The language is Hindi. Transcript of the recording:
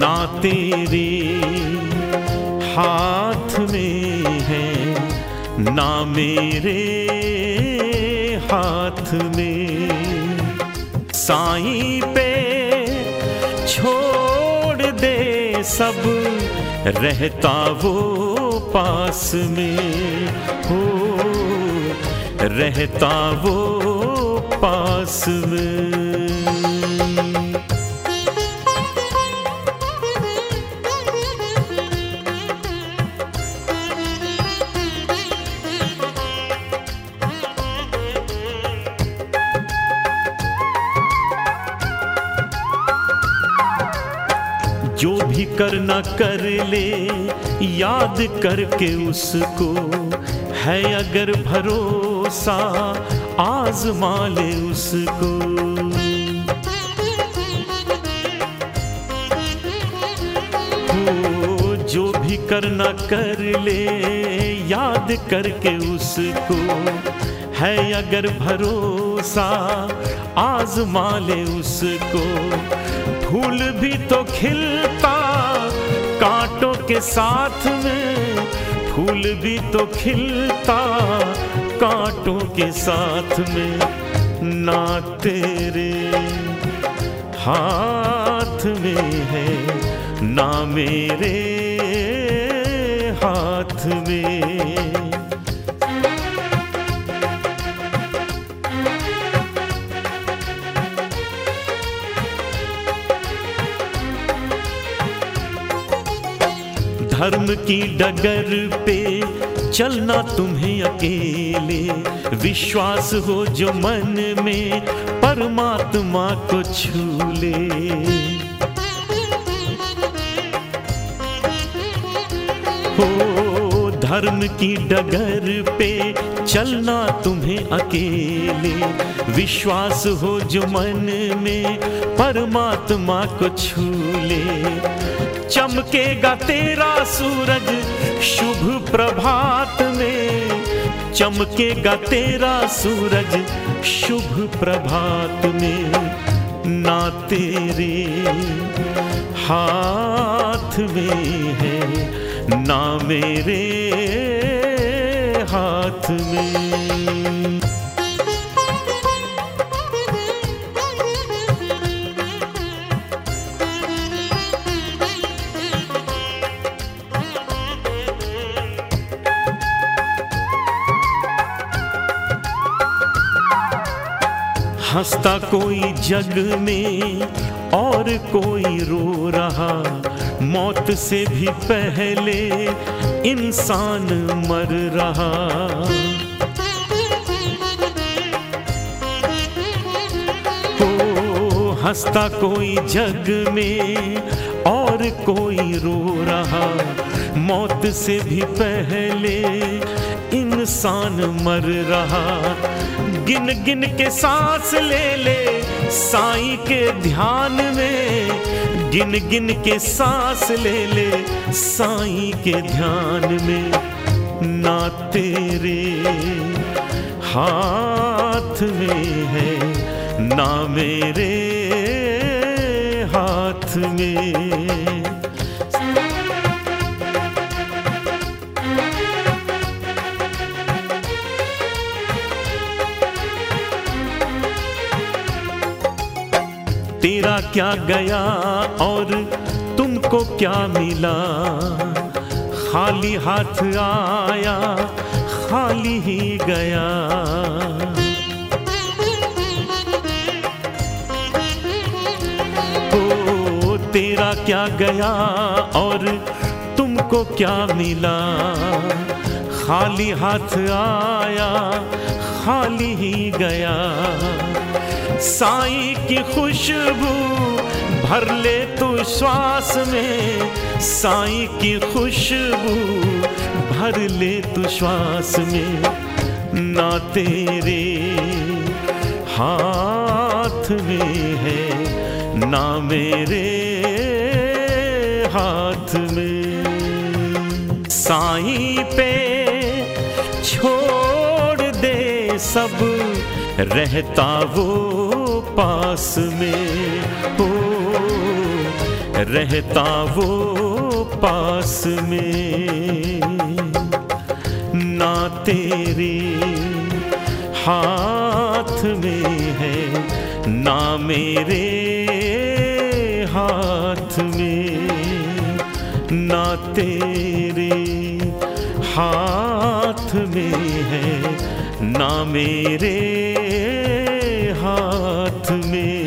ना तेरे हाथ में है, ना मेरे हाथ में। साई पे छोड़ दे सब, रहता वो पास में। हो, रहता वो पास में। जो भी करना कर ले, याद करके उसको है अगर भरोसा, आजमा ले उसको। हो जो भी करना कर ले, याद करके उसको है अगर भरोसा, आजमा ले उसको। फूल भी तो खिलता, कांटों के साथ में फूल भी तो खिलता, कांटों के साथ में ना तेरे हाथ में है, ना मेरे हाथ में। धर्म की डगर पे चलना तुम्हें अकेले। विश्वास हो जो मन में, परमात्मा को छू ले हो धर्म की डगर पे चलना तुम्हें अकेले। विश्वास हो जो मन में, परमात्मा को छू ले चमकेगा तेरा सूरज शुभ प्रभात में। चमकेगा तेरा सूरज शुभ प्रभात में। ना तेरे हाथ में है, ना मेरे हंसता कोई जग में और कोई रो रहा। मौत से भी पहले इंसान मर रहा। हो, हंसता कोई जग में और कोई रो रहा। मौत से भी पहले इंसान मर रहा। गिन गिन के सांस ले ले, साई के ध्यान में। गिन गिन के सांस ले ले, साई के ध्यान में। ना तेरे हाथ में है, ना मेरे हाथ में। तेरा क्या गया और तुमको क्या मिला? खाली हाथ आया, खाली ही गया। ओ, तेरा क्या गया और तुमको क्या मिला? खाली हाथ आया, खाली ही गया। साई की खुशबू भर ले तू श्वास में। साई की खुशबू भर ले तू श्वास में। ना तेरे हाथ में है, ना मेरे हाथ में। साई पे छोड़ दे सब रहता वो पास में, हो। रहता वो पास में। ना तेरे हाथ में है, ना मेरे हाथ में। ना तेरे हाथ में है ना मेरे हाथ में